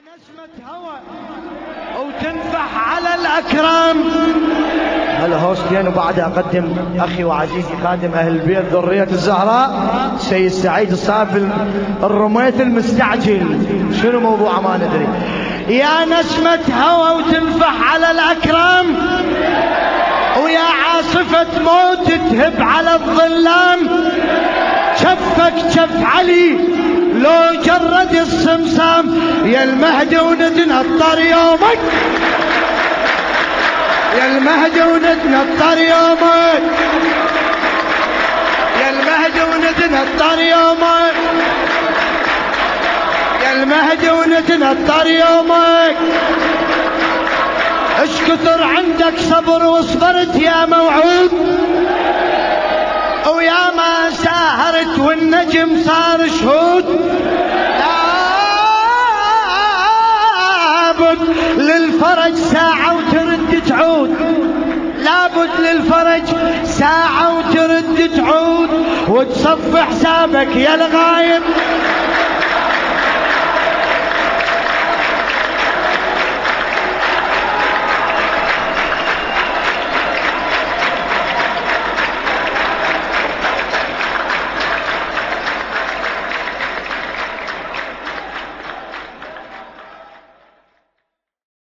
نسمة هوى وتنفح على الأكرام. هلا هوستين وبعد أقدم أخي وعزيزي خادم أهل البيت ذرية الزهراء سيد سعيد الصافي الرميث المستعجل. شنو موضوع ما ندري. يا نسمة هوى وتنفح على الأكرام ويا عاصفة موت تهب على الظلام. شفك شف علي لو جرد الصمصام يا المهدي ونتنطر يومك. يا المهدي ونتنطر يومك. يا المهدي ونتنطر يومك. يا المهدي ونتنطر يومك. اش كثر عندك صبر وصبرت يا موعود. ويا ما ساهرت والنجم صار لابد للفرج ساعة وترد تعود. لابد للفرج ساعة وترد تعود. وتصف حسابك يا الغايب.